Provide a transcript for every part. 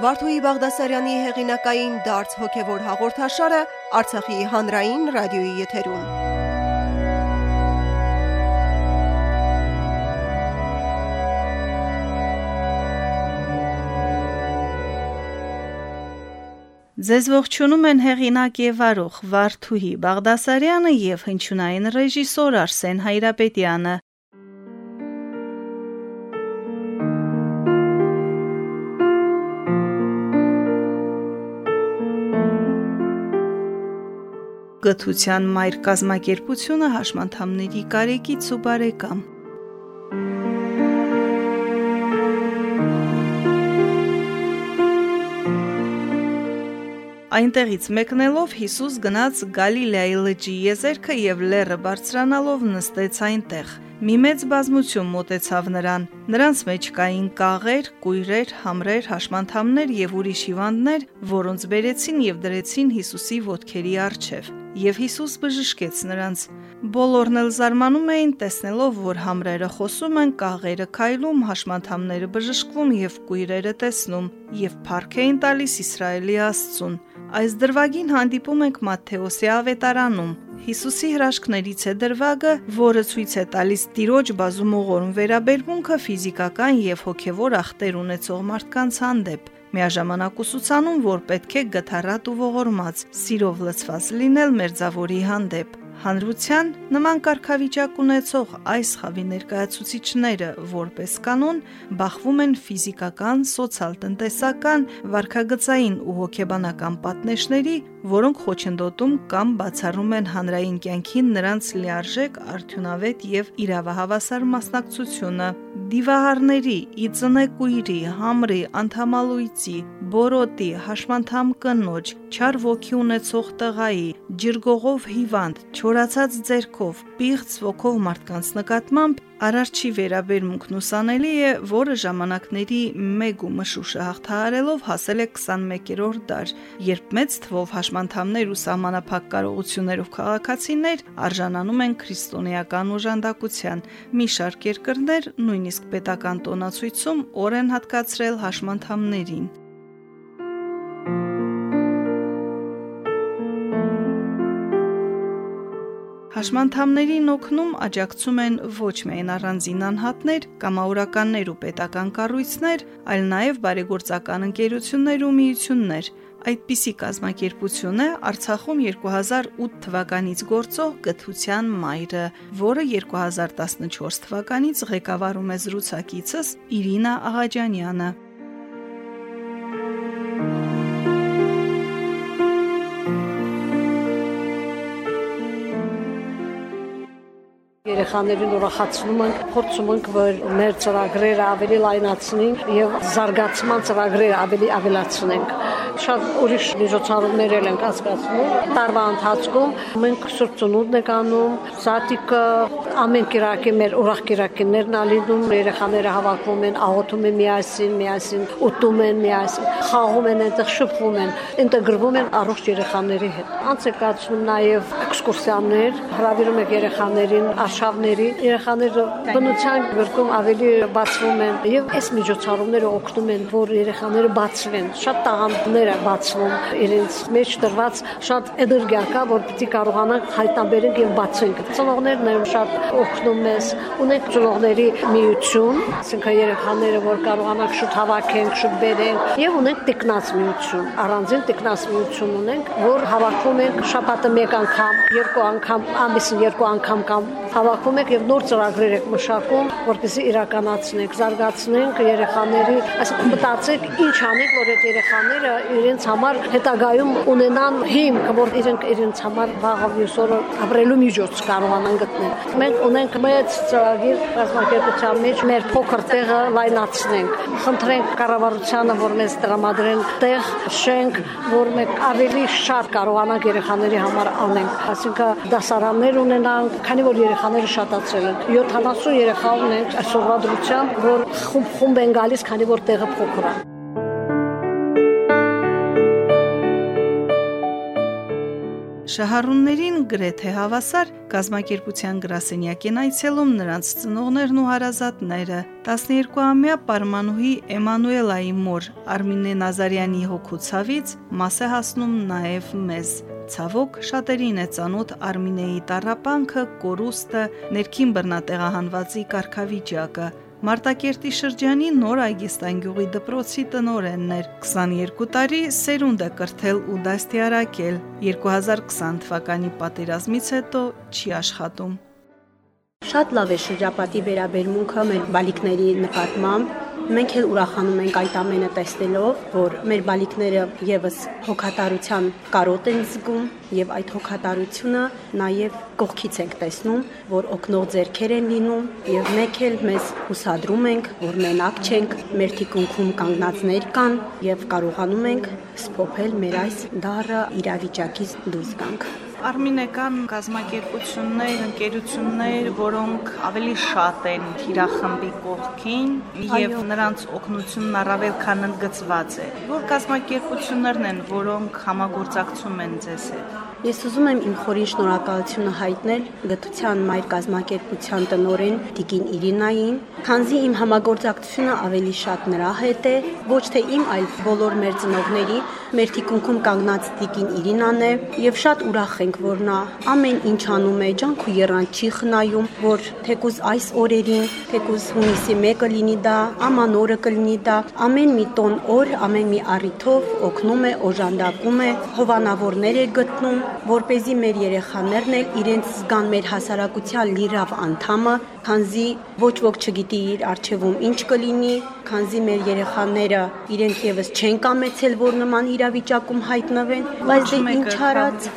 Վարդուհի Բաղդասարյանի հեղինակային դարձ հոգևոր հաղորդաշարը Արցախի հանրային ռադիոյի եթերում։ Ձեզ ողջունում են հեղինակ եւ արող Վարդուհի Բաղդասարյանը եւ հնչյունային ռեժիսոր Արսեն Հայրապետյանը։ Գթության մայր կազմակերպությունը հաշմանդամների կարեկից ու բարեկամ։ Այնտեղից մեկնելով Հիսուս գնաց Գալիլեայի լճի եզերքը եւ լեռը բարձրանալով նստեց այնտեղ։ Մի մեծ բազմություն մոտեցավ նրան։ Նրանց մեջ կային կաղեր, կույրեր, համրեր, հաշմանդամներ եւ ուրիշ հիվանդներ, որոնց բերեցին եւ դրեցին Հիսուսի ոտքերի առջև եւ Հիսուս բժշկեց նրանց։ Բոլորն էլ զարմանում էին տեսնելով, որ համրերը խոսում են, կաղերը քայլում, հաշմանդամները բժշկվում եւ կույրերը տեսնում եւ փառք էին տալիս Իսրայելի Աստծուն։ Այս դրվագին հանդիպում ենք Մատթեոսի ավետարանում։ Հիսուսի հրաշքներից է դրվագը, որը ցույց է տալիս Տիրոջ բազումողորմ վերաբերմունքը ֆիզիկական եւ հոգեվոր ախտեր ունեցող մարդկանց հանդեպ միաժամանակ ուսուցանում, որ պետք է գթառատ ու ողորմած, սիրով լցված լինել մերձավորի հանդեպ։ Հանրության նման կարգավիճակ ունեցող այս խավի ներկայացուցիչները որպես կանոն բախվում են ֆիզիկական, սոցիալ-տնտեսական, վարքագծային ու հոգեբանական պատնեշների, որոնք խոչընդոտում կամ բացառում են հանրային կյանքին նրանց լիարժեք, արդյունավետ եւ իրավահավասար մասնակցությունը։ Դիվահարների, իծնեկույրի, համրի, անդամալույցի, բորոտի, հաշմանդամ կնոջ, չար ոգի ունեցող տղայի, ջրգողով հիվանդ, չորացած ձերքով, պիղծ ոգով մարդկանց նկատմամբ Արարչի վերաբերմունքն ուսանելի է, որը ժամանակների մեկ ու մշուշը հաղթահարելով հասել է 21-րդ դար, երբ մեծ թվով հաշմանդամներ ու սահմանափակ կարողություններով քաղաքացիներ արժանանում են քրիստոնեական օժանդակության։ Մի շարք երկրներ նույնիսկ պետական տոնացույցում օր են հատկացրել հաշմանդամներին։ Հաշմանդամներին օգնում աջակցում են ոչ միայն առանձին անհատներ, կամավորականներ ու պետական կառույցներ, այլ նաև բարեգործական ընկերություններ ու միություններ։ Այդպիսի կազմակերպություն է Արցախում 2008 թվականից գործող Գթության մայրը, որը 2014 թվականից ղեկավարում է զրուցակիցս Իրինա Աղաջանյանը։ երեխաներին ուրախացնում ենք, փորձում ենք, որ մեր ծրագրերը ավելի լայնացնենք եւ զարգացման ծրագրերը ավելի ավելացնենք շատ ուրիշ միջոցառումներ են անցկացնում տարվա ընթացքում մենք սուրբ ծնունդն ենք անում սատիկը ամեն կիրակի մեր ուրախ կիրակիներն ալինում երեխաները հավաքվում են աղոթում են միասին միասին ուտում են միասին խաղում են այնտեղ շփվում են ինտեգրվում են առողջ երեխաների հետ անց է կացնում նաև էքսկուրսիաներ հրավիրում եք երեխաներին արշավների երեխաները բնության գրկում ավելի բացվում են եւ այս միջոցառումները օգնում են որ երեխաները բացվեն շատ տաղանդներ է բացվում իրենց մեջ դրված շատ էներգիա կա որ պիտի կարողանանք հայտնաբերենք եւ բացենք ծնողներն են շատ օգնում մեզ ունենք ծնողների միություն ասենք երեխաները որ կարողանանք շուտ հավաքենք շուտ բերենք եւ ունենք տեխնաց միություն առանձին տեխնաց միություն ունենք որ հավաքվում ենք շաբաթը մեկ անգամ երկու անգամ ամիսին երկու անգամ կամ հավաքվում եք եւ նոր ծրագրեր եք մշակում, որպեսզի իրականացնենք, զարգացնենք երեխաների, այսինքն մտածեք ինչ անենք, որ այդ երեխաները իրենց համար հետագայում ունենան հիմք, որ իրենք իրենց համար վաղը մյուսօրը ապրելու միջոց կարողանան գտնել։ Մենք ունենք մեծ ծրագիր կազմակերպության մեջ մեր փոքր տեղը լայնացնենք։ Խնդրենք կառավարությանը, որ մեզ տրամադրեն տեղ, շենք, որ մենք ավելի շատ կարողանանք երեխաների համար անենք։ Այսինքն դասարաններ ունենանք, քանի որ երեխա երեխաները շատացել են 70 երեխա ունենք այսօրվա դրությամբ որ խումբ խումբ են գալիս քանի որ տեղը փոքր է Շահառուններին գրեթե հավասար գազམ་ակերպության գրասենյակ են այցելում նրանց ծնողներն ու հարազատները։ 12-ամյա Պարմանուհի Էմանուելայի մոր Արմինե Նազարյանի հոգուցավից մաս է հասնում նաև մեզ։ Ցավոք շատերին է ծանոթ Արմինեի տարապանքը, կորուստը, ներքին բռնատեղահանվածի կարգավիճակը։ Մարտակերտի շրջանի Նոր Այգեստան գյուղի դպրոցի տնորենն էր։ 22 տարի սերունդ է կրթել ու դաստիարակել։ 2020 թվականի պատերազմից հետո չի աշխատում։ Շատ լավ է շրջապատի վերաբերմունքը մեր բալիկների նկատմամբ Մենք էլ ուրախանում ենք այդ ամենը տեսնելով, որ մեր բալիկները եւս հոգատարության կարոտ են զգում եւ այդ հոգատարությունը նաեւ կողքից ենք տեսնում, որ օկնող ձերքեր են լինում եւ մեկ էլ մեզ հուսադրում ենք, որ մենակ չենք, մեր թիկունքում կանգնածներ կան եւ կարողանում ենք սփոփել մեր այս դառը իրավիճակից դուրս գանք։ Արմինեկան գազམ་ակերպություններ, ընկերություններ, որոնք ավելի շատ են թիրախմբի կողքին եւ նրանց օգնությունն առավել քան ընդգծված է։ Որ գազམ་ակերպություններն են, որոնք համագործակցում են ձեզ հետ։ Ես ուզում եմ իմ խորին շնորհակալությունը հայտնել գտության մայր կազմակերպության տնորեն Տիկին Իրինային, քանզի իմ համագործակցությունը ավելի շատ նրա հետ է, ոչ թե իմ, այլ բոլոր մեր ծնողների, մեր թիկունքում կանգնած Տիկին Իրինան է, եւ շատ ուրախ ենք, որ նա ամեն ինչ անում է, ջանք ու երան չի խնայում, որ թեկուզ այս օրերին, թեկուզ հունիսի 1-ը լինի դա, աման օրը կլինի դա, ամեն մի տոն օր, ամեն մի առիթով օգնում է, օժանդակում է, հովանավորներ է գտնում, որ เป զի մեր երեխաներն էլ իրենց զգան մեր հասարակության լիրավ անդամը, քանզի ոչ ոք չգիտի իր արժևում ինչ կլինի, քանզի մեր երեխաները իրենք եւս չեն կամեցել, որ նման իրավիճակում հայտնվեն, բայց դե ինչ արած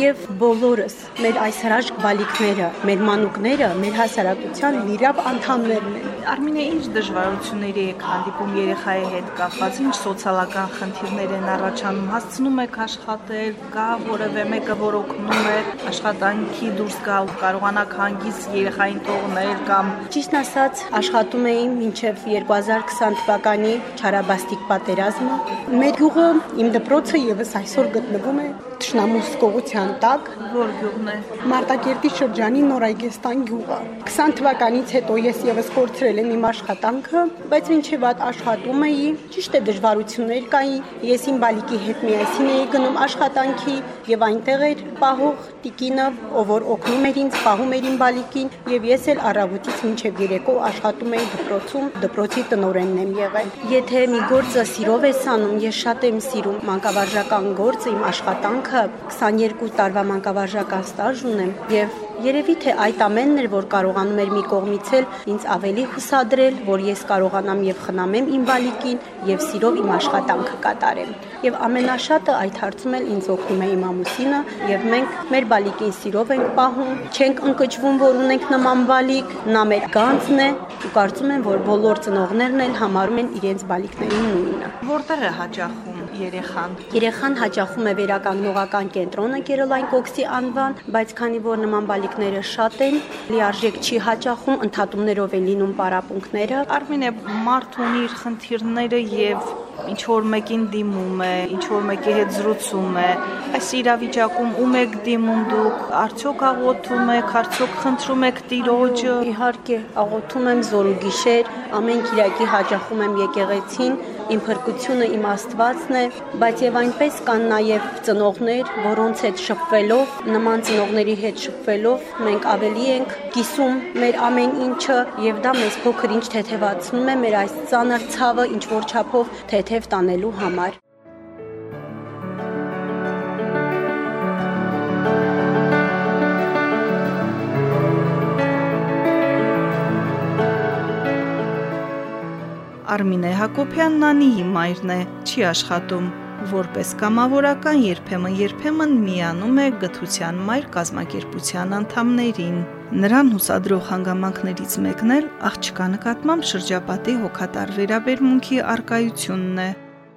եւ բոլորս մեր այս հրաշք բալիկները, մեր մանուկները, մեր հասարակության լիրավ անդամներն են։ Արմինե ինչ դժվարությունների եք հանդիպում երեխայի հետ կապված, ինչ սոցիալական խնդիրներ են առաջանում, հասցնում եք աշխատել, կա որևէ մեկը, որ օգնում է աշխատանքի դուրս գալ, կարողանաք հանգիստ երեխային թողնել կամ Ճիշտ ասած, աշխատում էի մինչև 2020 թվականի Չարաբաստիկ պատերազմը։ Մեր գյուղը, իմ դպրոցը եւս այսօր գտնվում է Տշնամուս կողության տակ, որ գյուղն է։ Մարտակերտի շրջանի Նորայգեստան գյուղը։ 20 թվականից հետո ես եւս կորցրել եմ իմ աշխատանքը, բայց մինչև այդ աշխատում էի, ճիշտ է դժվարություններ կային։ Ես իմ բալիկի հետ միասին էի գնում աշխատանքի եւ այնտեղ էր պահող տիկինը, ով որ օգնում էր ինձ, պահում էր իմ բալիկին եւ ես էլ առավոտից մինչև երեկո աշխատում էի դպրոցում, դպրոցի տնօրենն եմ եղել։ Եթե մի գործը սիրով ես անում, ես շատ եմ սիրում մանկավարժական գործը, իմ աշխատանքը 22 տարվա մանկավարժական ստաժ ունեմ եւ Երևի թե այդ ամենն էր, որ կարողանում էր մի կողմից էլ ինձ ավելի հուսադրել, որ ես կարողանամ եւ խնամեմ իմ բալիկին եւ սիրով իմ աշխատանքը կատարեմ։ Եվ ամենաշատը այդ հարցում էլ ինձ օգնում է իմ ամուսինը եւ մենք մեր բալիկին սիրով ենք պահում, չենք ընկճվում, որ ունենք նման բալիկ, նա մեր գանձն է ու կարծում եմ, որ բոլոր ծնողներն էլ համարում են իրենց բալիկներին նույնը։ Որտեղ է հաճախում երեխան։ Երեխան հաճախում է վերականգնողական կենտրոնը Կերոլայն Կոքսի անվան, բայց քանի որ նման բալիկները շատ են, լիարժեք չի հաճախում, ընդհատումներով են լինում պարապմունքները։ Արմինե մարդ ունի իր խնդիրները եւ ինչ որ մեկին դիմում է, ինչ որ մեկի հետ զրուցում է, այս իրավիճակում ում եք դիմում դուք, արդյոք աղոթում եք, արդյոք խնդրում եք Տիրոջը։ Իհարկե, աղոթում եմ զոր ու գիշեր, ամեն Կիրակի հաճախում եմ եկեղեցին, իմ փրկությունը իմ Աստվածն է, բայց եւ այնպես կան նաեւ ծնողներ, որոնց հետ շփվելով, նման ծնողների հետ շփվելով, մենք ավելի ենք կիսում մեր ամեն ինչը եւ դա մեզ փոքր ինչ թեթևացնում է մեր այս ծանր ցավը ինչ որ չափով թեթև տանելու համար։ Արմինե Հակոբյանն Անիի մայրն է, չի աշխատում, որպես կամավորական երբեմն երբեմն միանում է գթության մայր կազմակերպության անդամներին։ Նրան հուսադրող հանգամանքներից մեկն էլ աղջկա նկատմամբ շրջապատի հոգատար վերաբերմունքի արկայությունն է։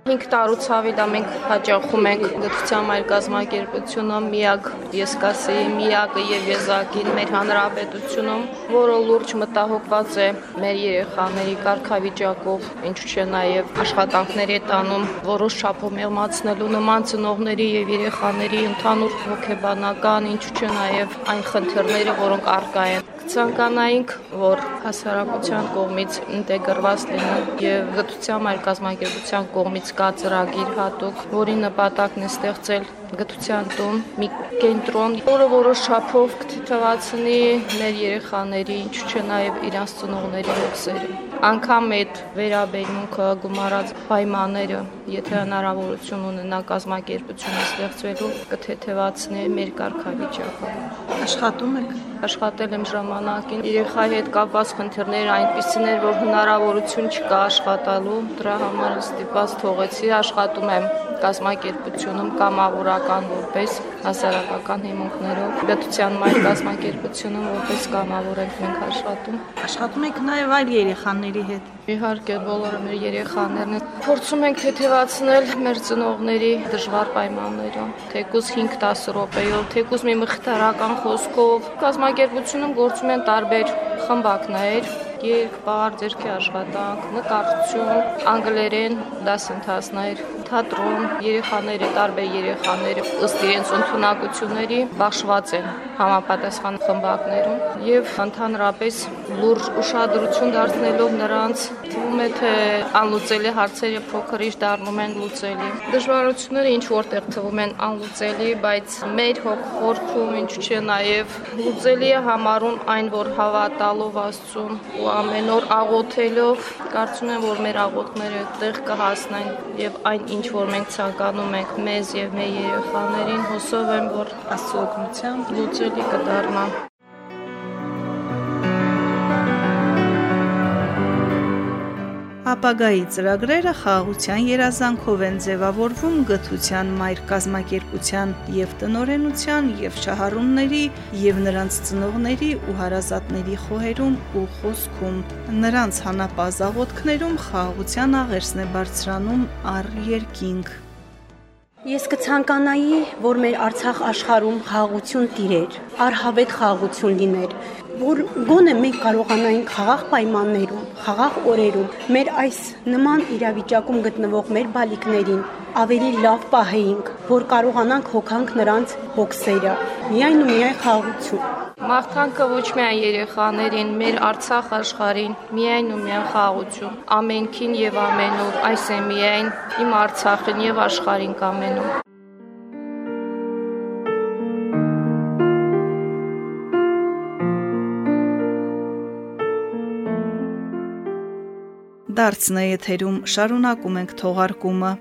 5 տարուց ավելի մենք հաճախում ենք գտության այլ կազմակերպությունը միակ ես կասեի միակը եւ եզակին մեր հանրապետությունում, որը լուրջ մտահոգված է մեր երեխաների կարգավիճակով, ինչու՞ չէ նաեւ աշխատանքների տանում որոշ չափով մեղմացնելու նման ծնողների եւ երեխաների ընդհանուր հոգեբանական, ինչու՞ չէ նաեւ այն խնդիրները, որոնք արկա են ցանկանայինք, որ հասարակության կողմից ինտեգրված լինեն եւ գտության այլ կազմակերպության կողմից կա ծրագիր հատուկ, որի նպատակն է ստեղծել գտության տուն, մի կենտրոն, որը որոշ չափով կթիթվացնի մեր երեխաների, ինչու՞ չէ նաեւ իրանց ծնողների հոգսերը։ Անկամ այդ վերաբերմունքը գումարած պայմանները, եթե հնարավորություն ունենա կազմակերպությունը ստեղծվելու, կթեթևացնի մեր կարգավիճակը։ Աշխատում եք աշխատել եմ ժամանակին երեխայի հետ կապված խնդիրներ այնպիսին էր որ հնարավորություն չկա աշխատալու դրա համար ստիպած թողեցի աշխատում եմ կազմակերպությունում կամավորական որպես հասարակական հիմունքներով գտության մայր կազմակերպությունում որպես կամավոր ենք մենք աշխատում աշխատում եք նաև այլ երեխաների հետ Իհարկե, բոլորը մեր երեխաներն են։ Փորձում ենք թեթևացնել մեր ծնողների դժվար պայմանները, թեկուզ 5-10 րոպեով, թեկուզ մի մխիթարական խոսքով։ Կազմակերպությունում գործում են տարբեր խմբակներ, երգ, բար, ձերքի աշխատանք, նկարչություն, անգլերեն դասընթացներ, թատրոն, երեխաները, տարբեր երեխաները ըստ իրենց ընդունակությունների բաշխված են համապատասխան խմբակներում եւ ընդհանրապես լուրջ ուշադրություն դարձնելով նրանց թվում է թե անլուծելի հարցերը փոքրիշ դառնում են լուծելի։ Դժվարությունները ինչ որտեղ թվում են անլուծելի, բայց մեր հոգորքում ինչ չէ նաեւ լուծելի է համարում այն, որ հավատալով Աստծուն ու ամեն օր աղոթելով կարծում եմ, որ մեր աղոթքները տեղ կհասնեն եւ այն ինչ որ մենք ցանկանում ենք մեզ եւ մեր երեխաներին, հուսով եմ, որ Աստծո օգնությամբ լուծելի կդառնա։ Ապագայի ծրագրերը խաղաղության երազանքով են ձևավորվում գթության մայր կազմակերպության եւ տնորենության եւ շահառունների եւ նրանց ծնողների ու հարազատների խոհերում ու խոսքում նրանց հանապազաղ աղոթքներում խաղաղության աղերսն է բարձրանում առ երկինք Ես կցանկանայի, որ մեր Արցախ աշխարհում խաղաղություն տիրեր, արհավետ խաղաղություն լիներ, որ գոնե մենք կարողանայինք խաղաղ պայմաններում, խաղաղ օրերում մեր այս նման իրավիճակում գտնվող մեր բալիկներին ավելի լավ պահեինք, որ կարողանանք հոգանք նրանց հոգսերը։ Միայն ու միայն խաղաղություն։ Մաղթանքը ոչ միայն երեխաներին, մեր Արցախ աշխարհին, միայն ու միայն խաղաղություն։ Ամենքին եւ ամենուր, այս է միայն իմ Արցախին եւ աշխարհին կամենում։ Դարձն է եթերում շարունակում ենք թողարկումը։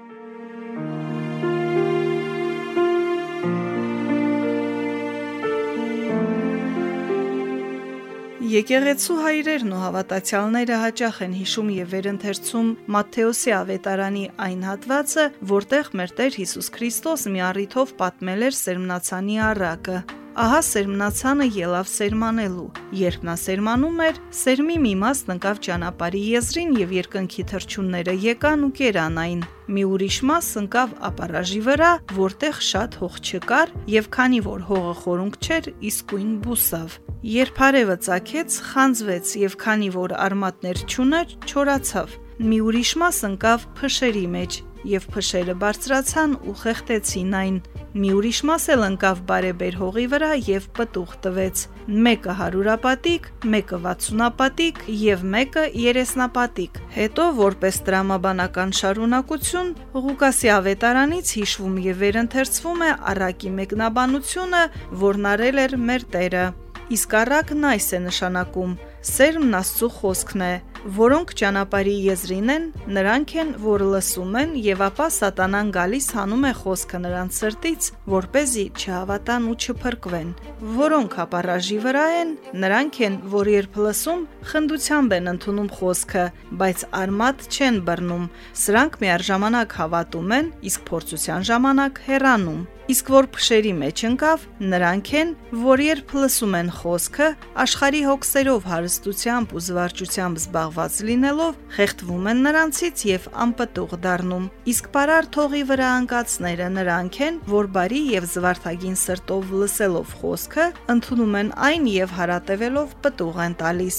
Եկեղեցու հայրերն ու հավատացյալները հաճախ են հիշում եւ վերընթերցում Մատթեոսի ավետարանի այն հատվածը, որտեղ մեր Տեր Հիսուս Քրիստոս մի առիթով պատմել էր սերմնացանի առակը։ Ահա սերմնացանը ելավ սերմանելու։ Երբ նա սերմանում էր, սերմի մի մասն ընկավ ճանապարհի եզրին եւ երկնքի թրջունները եկան ու կերան այն։ Մի ուրիշ մաս ընկավ ապարաժի վրա, որտեղ շատ հող չկար եւ քանի որ հողը խորունկ չէր, իսկույն բուսավ։ Երբ արևը ծագեց, խանձվեց եւ քանի որ արմատներ չուներ, չորացավ։ Մի ուրիշ մաս ընկավ փշերի մեջ եւ փշերը բարձրացան ու խեղտեցին այն։ Մի ուրիշ մաս էլ ընկավ բարեբեր հողի վրա եւ պտուղ տվեց։ Մեկը հարուրապատիկ, մեկը 60ապատիկ եւ մեկը 30ապատիկ։ Հետո որպես տրամաբանական շարունակություն Ղուկասի ավետարանից հիշվում եւ վերընթերցվում է առակի մեկնաբանությունը, որն արել էր մեր Տերը։ Իսկ առակն այս է նշանակում. Սերմն Աստծո խոսքն է, որոնք ճանապարհի եզրին են, նրանք են, որ լսում են, եւ ապա սատանան գալիս հանում է խոսքը նրանց սրտից, որ เป զի չհավատան ու չփրկվեն։ Որոնք ապարաժի վրա են, նրանք են, որ երբ լսում, խնդությամբ են ընդունում խոսքը, բայց արմատ չեն բռնում։ Սրանք միառժամանակ հավատում են, իսկ փորձության ժամանակ հեռանում։ Իսկ որ փշերի մեջ ընկավ, նրանք են, որ երբ լսում են խոսքը, աշխարի հոգսերով հարստությամբ ու զվարճությամբ զբաղ զբաղված լինելով խեղդվում են նրանցից եւ անպտուղ դառնում։ Իսկ բարար թողի վրա անկածները նրանք են, որ բարի եւ զվարթագին սրտով լսելով խոսքը, ընդունում են այն եւ հարատևելով պտուղ են տալիս։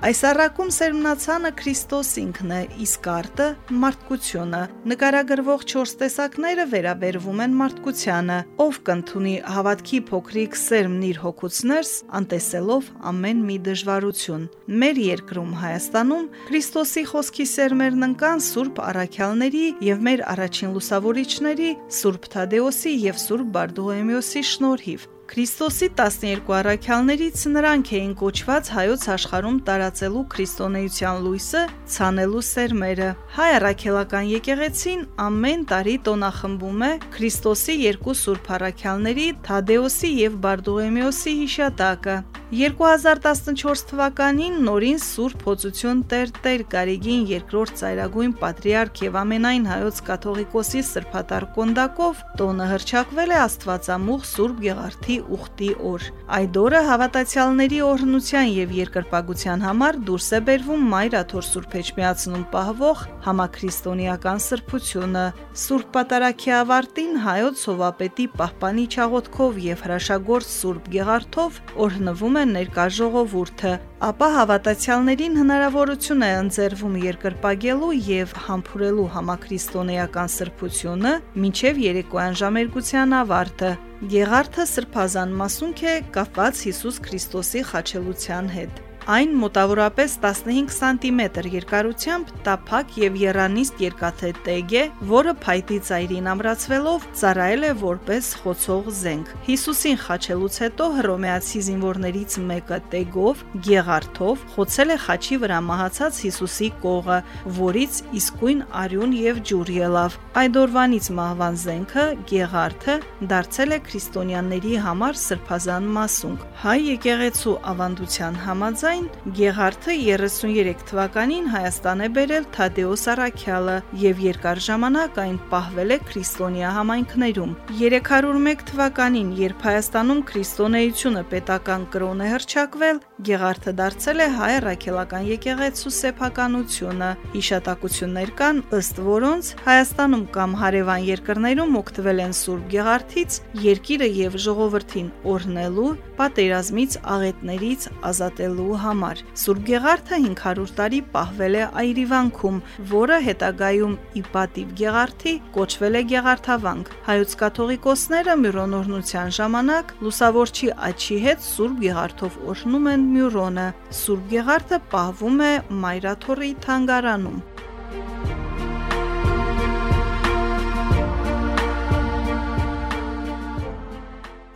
Այս առակում սերմնացանը Քրիստոս ինքն է, իսկ արտը մարդկությունը։ Նկարագրվող 4 տեսակները վերաբերվում են մարդկությանը, ով կընդունի հավատքի փոքրիկ սերմն իր հոգուց ներս, անտեսելով ամեն մի դժվարություն։ Մեր երկրում Հայաստանում Քրիստոսի խոսքի սերմերն ընկան Սուրբ Արաքյալների եւ մեր առաջին լուսավորիչների Սուրբ Թադեոսի եւ Սուրբ Բարդուղեմիոսի շնորհիվ։ Քրիստոսի 12 առաքյալներից նրանք էին կոչված հայոց աշխարհում տարածելու քրիստոնեության լույսը, ցանելու սերմերը։ Հայ առաքելական եկեղեցին ամեն տարի տոնախմբում է Քրիստոսի երկու սուրբ առաքյալների Թադեոսի եւ Բարդուղեմիոսի հիշատակը։ 2014 թվականին նորին Սուրբ Փոցություն Տեր Տեր Գարիգին երկրորդ ծայրագույն պատրիարք եւ ամենայն հայոց կաթողիկոսի սրբատար կոնդակով տոնը հրճակվել է Աստվածամուխ Սուրբ Գեղարդի ուխտի օր։ Այդ օրը հավատացյալների օրհնության եւ երկրպագության համար դուրս է բերվում Մայր Աթոր Սուրբ Էջմիածնում պահվող համաքրիստոնեական սրբությունը։ Սուրբ Պատարագի ավարտին հայոց սովապետի պահպանի չաղոթքով եւ հրաշագործ Սուրբ Գեղարդով օրհնվում է ներկա ժողովուրդը, ապա հավատացյալներին հնարավորություն է ընձեռվում երկրպագելու եւ համբուրելու համաքրիստոնեական սրբությունը մինչև երեկոյան ժամերգության ավարտը։ Գեղարդը սրբազան մասունք է կապված Հիսուս Քրիստոսի խաչելության հետ։ Այն մոտավորապես 15 սանտիմետր երկարությամբ տափակ եւ երանիստ երկաթե տեգ է, որը փայտի ծայրին ամրացվելով ծառայել է որպես խոցող զենք։ Հիսուսին խաչելուց հետո հռոմեացի զինվորներից մեկը տեգով, գեղարթով խոցել է խաչի վրա մահացած Հիսուսի կողը, որից իսկույն արյուն եւ ջուր ելավ։ Այդ օրվանից մահվան զենքը գեղարթը դարձել է քրիստոնյաների համար սրբազան մասունք։ Հայ եկեղեցու ավանդության համաձայն Սակայն Գեղարդը 33 թվականին Հայաստան է բերել Թադեոս Արաքյալը եւ երկար ժամանակ այն պահվել է քրիստոնյա համայնքներում։ 301 թվականին, երբ Հայաստանում քրիստոնեությունը պետական կրոն է հրճակվել, Գեղարդը դարձել է հայ ռաքելական եկեղեցու սեփականությունը։ Հիշատակություններ կան, ըստ որոնց Հայաստանում կամ հարևան երկրներում օգտվել են Սուրբ Գեղարդից երկիրը եւ ժողովրդին օրհնելու, պատերազմից, աղետներից ազատելու համար։ Սուրբ Գեղարդը 500 տարի պահվել է Այրիվանքում, որը հետագայում ի պատիվ Գեղարդի կոչվել է Գեղարդավանք։ Հայոց կաթողիկոսները Մյուրոնորնության ժամանակ լուսավորչի աչի հետ Սուրբ Գեղարդով օրհնում են Մյուրոնը։ Սուրբ Գեղարդը պահվում է Մայրաթորի թանգարանում։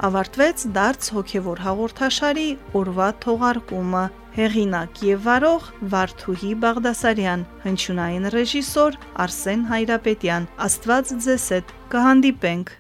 ավարտվեց դարձ հոգևոր հաղորդաշարի օրվա թողարկումը հեղինակ եւ վարող Վարդուհի Բաղդասարյան հնչյունային ռեժիսոր Արսեն Հայրապետյան աստված ձեզ հետ կհանդիպենք